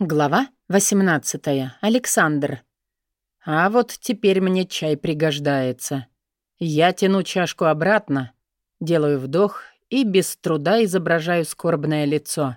Глава 18. Александр. А вот теперь мне чай пригождается. Я тяну чашку обратно, делаю вдох и без труда изображаю скорбное лицо.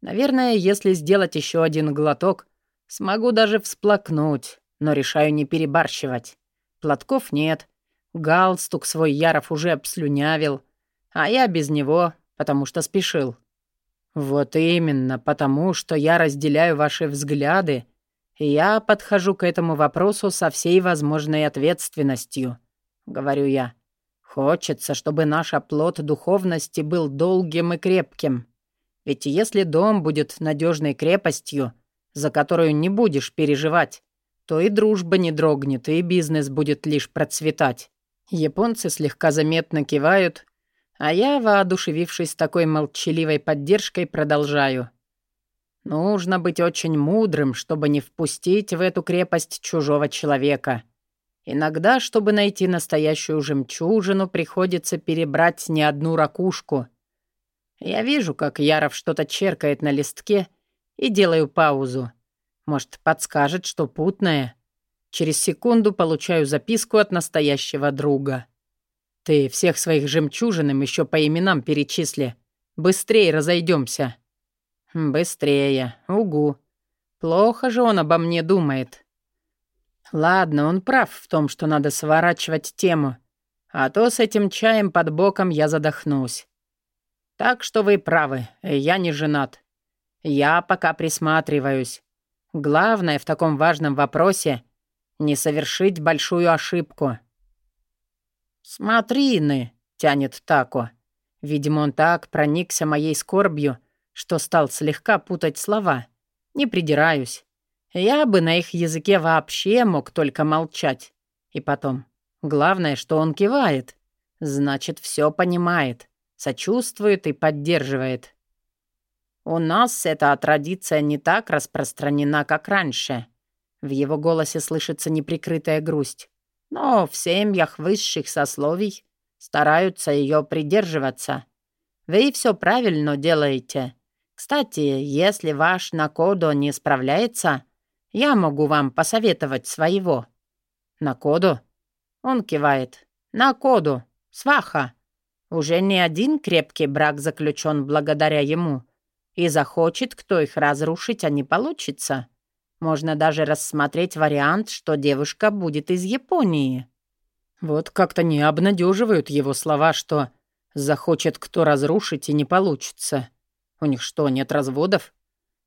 Наверное, если сделать еще один глоток, смогу даже всплакнуть, но решаю не перебарщивать. Платков нет, галстук свой Яров уже обслюнявил, а я без него, потому что спешил. «Вот именно, потому что я разделяю ваши взгляды, я подхожу к этому вопросу со всей возможной ответственностью», — говорю я. «Хочется, чтобы наш оплот духовности был долгим и крепким. Ведь если дом будет надежной крепостью, за которую не будешь переживать, то и дружба не дрогнет, и бизнес будет лишь процветать». Японцы слегка заметно кивают, а я, воодушевившись такой молчаливой поддержкой, продолжаю. Нужно быть очень мудрым, чтобы не впустить в эту крепость чужого человека. Иногда, чтобы найти настоящую жемчужину, приходится перебрать не одну ракушку. Я вижу, как Яров что-то черкает на листке и делаю паузу. Может, подскажет, что путное. Через секунду получаю записку от настоящего друга. Ты всех своих жемчужинам еще по именам перечисли. Быстрее разойдемся. Быстрее. Угу. Плохо же он обо мне думает. Ладно, он прав в том, что надо сворачивать тему. А то с этим чаем под боком я задохнусь. Так что вы правы, я не женат. Я пока присматриваюсь. Главное в таком важном вопросе — не совершить большую ошибку. «Смотри-ны!» — тянет Тако. Видимо, он так проникся моей скорбью, что стал слегка путать слова. Не придираюсь. Я бы на их языке вообще мог только молчать. И потом, главное, что он кивает. Значит, все понимает, сочувствует и поддерживает. У нас эта традиция не так распространена, как раньше. В его голосе слышится неприкрытая грусть но в семьях высших сословий стараются ее придерживаться. Вы все правильно делаете. Кстати, если ваш Накодо не справляется, я могу вам посоветовать своего». «Накодо?» Он кивает. «Накодо. Сваха. Уже не один крепкий брак заключен благодаря ему. И захочет кто их разрушить, а не получится. Можно даже рассмотреть вариант, что девушка будет из Японии. Вот как-то не обнадеживают его слова, что захочет кто разрушить и не получится. У них что, нет разводов?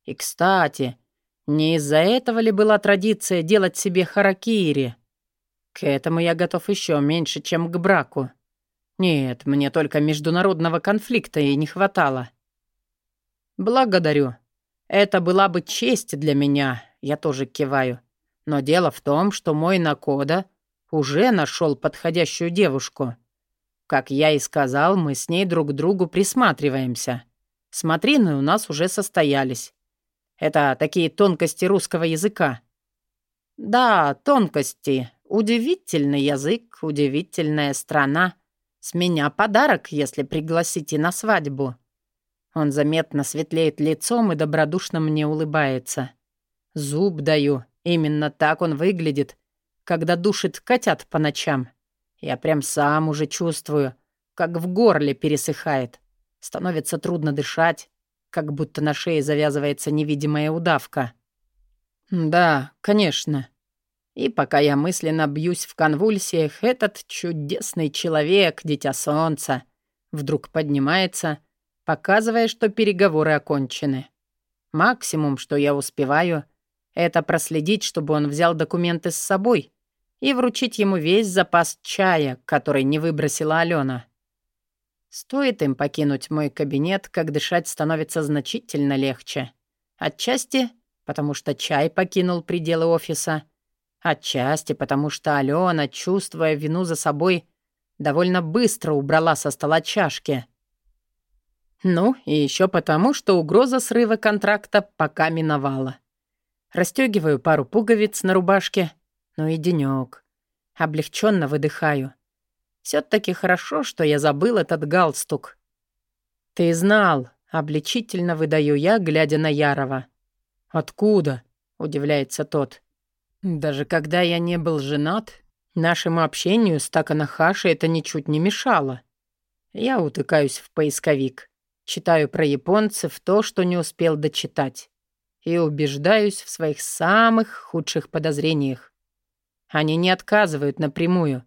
И, кстати, не из-за этого ли была традиция делать себе харакири? К этому я готов еще меньше, чем к браку. Нет, мне только международного конфликта и не хватало. Благодарю. Это была бы честь для меня, я тоже киваю. Но дело в том, что мой Накода уже нашел подходящую девушку. Как я и сказал, мы с ней друг к другу присматриваемся. Смотрины у нас уже состоялись. Это такие тонкости русского языка. Да, тонкости. Удивительный язык, удивительная страна. С меня подарок, если пригласите на свадьбу. Он заметно светлеет лицом и добродушно мне улыбается. Зуб даю. Именно так он выглядит, когда душит котят по ночам. Я прям сам уже чувствую, как в горле пересыхает. Становится трудно дышать, как будто на шее завязывается невидимая удавка. Да, конечно. И пока я мысленно бьюсь в конвульсиях, этот чудесный человек, дитя солнца, вдруг поднимается, показывая, что переговоры окончены. Максимум, что я успеваю, это проследить, чтобы он взял документы с собой и вручить ему весь запас чая, который не выбросила Алена. Стоит им покинуть мой кабинет, как дышать становится значительно легче. Отчасти, потому что чай покинул пределы офиса. Отчасти, потому что Алена, чувствуя вину за собой, довольно быстро убрала со стола чашки. Ну, и еще потому, что угроза срыва контракта пока миновала. Расстегиваю пару пуговиц на рубашке. Ну и денёк. Облегченно выдыхаю. все таки хорошо, что я забыл этот галстук. «Ты знал», — обличительно выдаю я, глядя на Ярова. «Откуда?» — удивляется тот. «Даже когда я не был женат, нашему общению с Таканахаши это ничуть не мешало. Я утыкаюсь в поисковик, читаю про японцев то, что не успел дочитать, и убеждаюсь в своих самых худших подозрениях. Они не отказывают напрямую.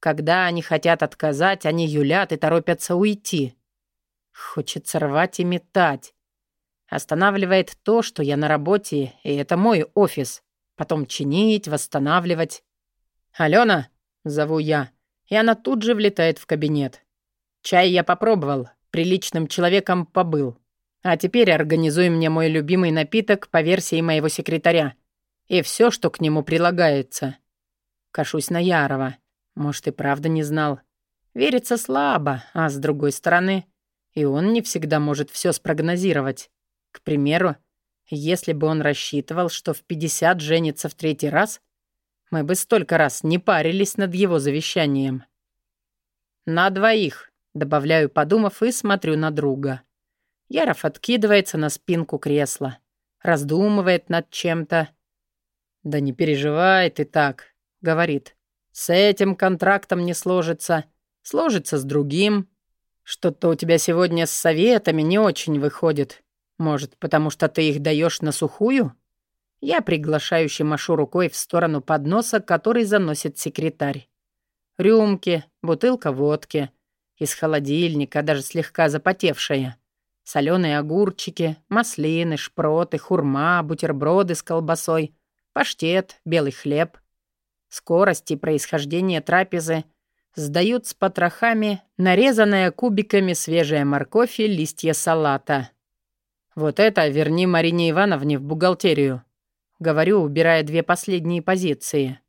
Когда они хотят отказать, они юлят и торопятся уйти. Хочется рвать и метать. Останавливает то, что я на работе, и это мой офис. Потом чинить, восстанавливать. «Алена!» — зову я, и она тут же влетает в кабинет. Чай я попробовал, приличным человеком побыл. А теперь организуй мне мой любимый напиток по версии моего секретаря. И все, что к нему прилагается. Кашусь на Ярова. Может, и правда не знал. Верится слабо, а с другой стороны, и он не всегда может все спрогнозировать. К примеру, если бы он рассчитывал, что в 50 женится в третий раз, мы бы столько раз не парились над его завещанием. «На двоих», — добавляю, подумав, и смотрю на друга. Яров откидывается на спинку кресла, раздумывает над чем-то. «Да не переживай ты так», — говорит. «С этим контрактом не сложится, сложится с другим. Что-то у тебя сегодня с советами не очень выходит. Может, потому что ты их даешь на сухую?» Я приглашающе машу рукой в сторону подноса, который заносит секретарь. Рюмки, бутылка водки. Из холодильника, даже слегка запотевшая. Соленые огурчики, маслины, шпроты, хурма, бутерброды с колбасой, паштет, белый хлеб. Скорость и происхождение трапезы сдают с потрохами нарезанная кубиками свежая морковь и листья салата. Вот это верни Марине Ивановне в бухгалтерию. Говорю, убирая две последние позиции.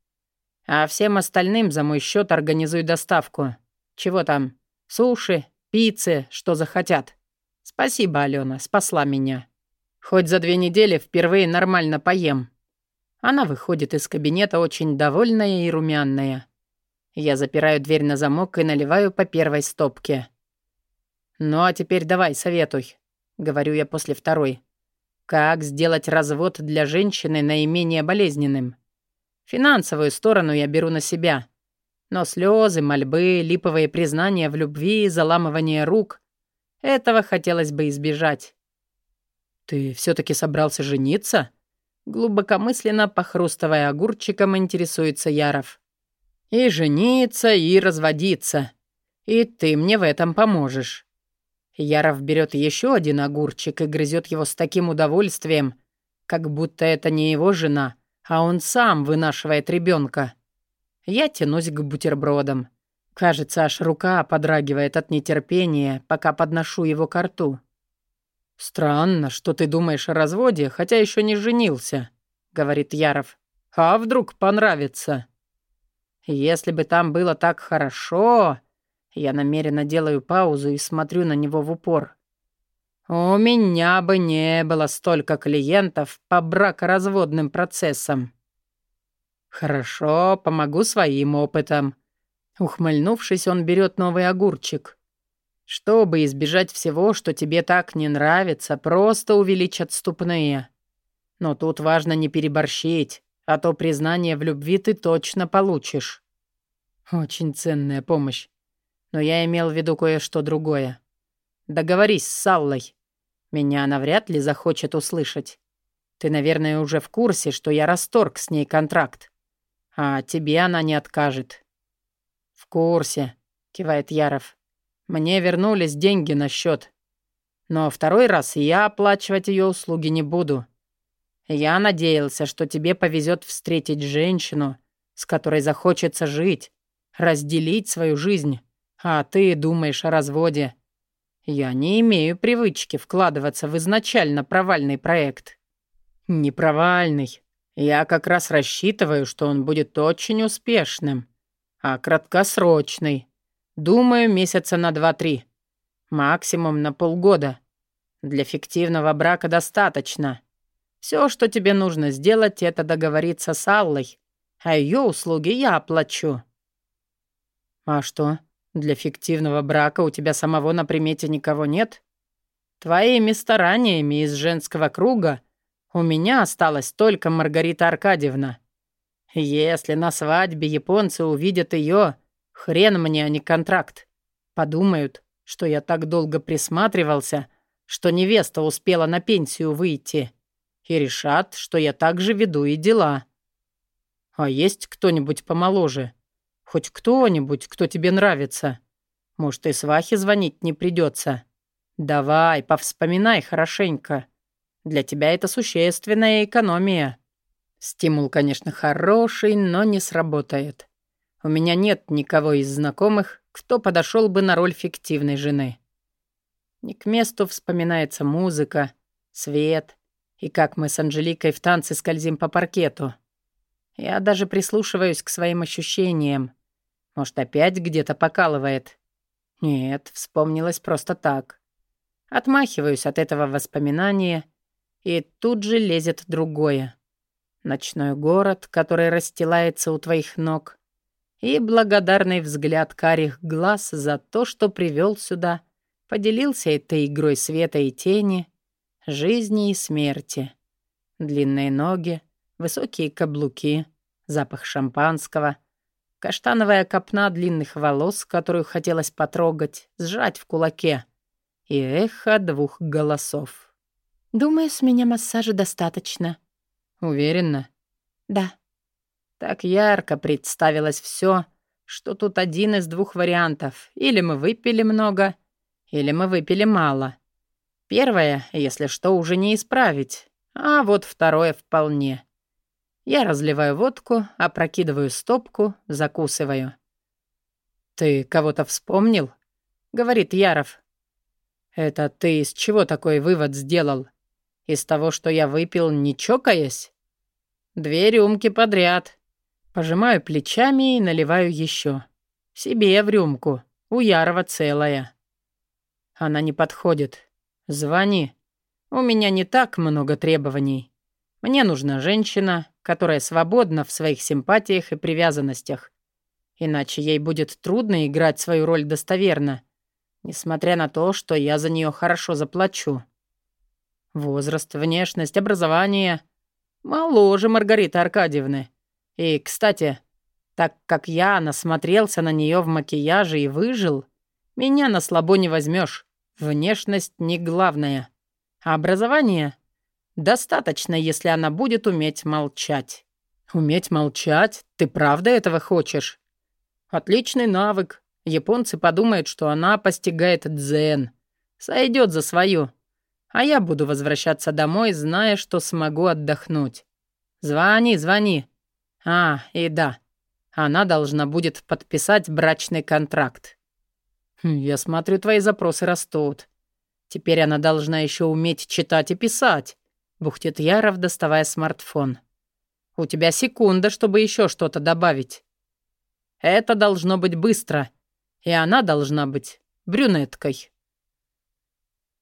А всем остальным за мой счет организуй доставку. Чего там? Суши, пиццы, что захотят. Спасибо, Алена, спасла меня. Хоть за две недели впервые нормально поем. Она выходит из кабинета очень довольная и румяная. Я запираю дверь на замок и наливаю по первой стопке. «Ну а теперь давай, советуй», — говорю я после второй. Как сделать развод для женщины наименее болезненным? Финансовую сторону я беру на себя. Но слезы, мольбы, липовые признания в любви, заламывание рук — этого хотелось бы избежать. «Ты все-таки собрался жениться?» Глубокомысленно, похрустывая огурчиком, интересуется Яров. «И жениться, и разводиться. И ты мне в этом поможешь. Яров берет еще один огурчик и грызет его с таким удовольствием, как будто это не его жена, а он сам вынашивает ребенка. Я тянусь к бутербродам. Кажется, аж рука подрагивает от нетерпения, пока подношу его к рту. «Странно, что ты думаешь о разводе, хотя еще не женился», — говорит Яров. «А вдруг понравится?» «Если бы там было так хорошо...» Я намеренно делаю паузу и смотрю на него в упор. «У меня бы не было столько клиентов по бракоразводным процессам». «Хорошо, помогу своим опытом». Ухмыльнувшись, он берет новый огурчик. «Чтобы избежать всего, что тебе так не нравится, просто увеличь отступные. Но тут важно не переборщить, а то признание в любви ты точно получишь». «Очень ценная помощь. Но я имел в виду кое-что другое. Договорись с Саллой. Меня она вряд ли захочет услышать. Ты, наверное, уже в курсе, что я расторг с ней контракт. А тебе она не откажет. Курсе, кивает Яров. Мне вернулись деньги на счет. Но второй раз я оплачивать ее услуги не буду. Я надеялся, что тебе повезет встретить женщину, с которой захочется жить, разделить свою жизнь. А ты думаешь о разводе. Я не имею привычки вкладываться в изначально провальный проект. Не провальный. Я как раз рассчитываю, что он будет очень успешным. А краткосрочный. Думаю, месяца на два-три. Максимум на полгода. Для фиктивного брака достаточно. Все, что тебе нужно сделать, это договориться с Аллой, а ее услуги я оплачу. А что? Для фиктивного брака у тебя самого на примете никого нет? Твоими стараниями из женского круга У меня осталась только Маргарита Аркадьевна. Если на свадьбе японцы увидят ее, хрен мне, а не контракт. Подумают, что я так долго присматривался, что невеста успела на пенсию выйти. И решат, что я также веду и дела. А есть кто-нибудь помоложе? Хоть кто-нибудь, кто тебе нравится? Может, и свахе звонить не придется. Давай, повспоминай хорошенько. Для тебя это существенная экономия. Стимул, конечно, хороший, но не сработает. У меня нет никого из знакомых, кто подошел бы на роль фиктивной жены. Не к месту вспоминается музыка, свет и как мы с Анжеликой в танце скользим по паркету. Я даже прислушиваюсь к своим ощущениям. Может, опять где-то покалывает. Нет, вспомнилось просто так. Отмахиваюсь от этого воспоминания, и тут же лезет другое. Ночной город, который расстилается у твоих ног, и благодарный взгляд карих глаз за то, что привел сюда, поделился этой игрой света и тени, жизни и смерти. Длинные ноги, высокие каблуки, запах шампанского, каштановая копна длинных волос, которую хотелось потрогать, сжать в кулаке, и эхо двух голосов. «Думаю, с меня массажа достаточно». «Уверена?» «Да». Так ярко представилось все, что тут один из двух вариантов. Или мы выпили много, или мы выпили мало. Первое, если что, уже не исправить, а вот второе вполне. Я разливаю водку, опрокидываю стопку, закусываю. «Ты кого-то вспомнил?» — говорит Яров. «Это ты из чего такой вывод сделал? Из того, что я выпил, не чокаясь?» «Две рюмки подряд», Пожимаю плечами и наливаю еще. Себе в рюмку. У Ярова целая. Она не подходит. Звони. У меня не так много требований. Мне нужна женщина, которая свободна в своих симпатиях и привязанностях. Иначе ей будет трудно играть свою роль достоверно, несмотря на то, что я за нее хорошо заплачу. Возраст, внешность, образование. Моложе Маргариты Аркадьевны. И, кстати, так как я насмотрелся на нее в макияже и выжил, меня на слабо не возьмешь. Внешность не главное. А образование достаточно, если она будет уметь молчать. Уметь молчать? Ты правда этого хочешь? Отличный навык. Японцы подумают, что она постигает дзен. Сойдет за свою. А я буду возвращаться домой, зная, что смогу отдохнуть. Звони, звони. А, и да, она должна будет подписать брачный контракт. Хм, я смотрю, твои запросы растут. Теперь она должна еще уметь читать и писать. Бухтит Яров, доставая смартфон. У тебя секунда, чтобы еще что-то добавить. Это должно быть быстро. И она должна быть брюнеткой.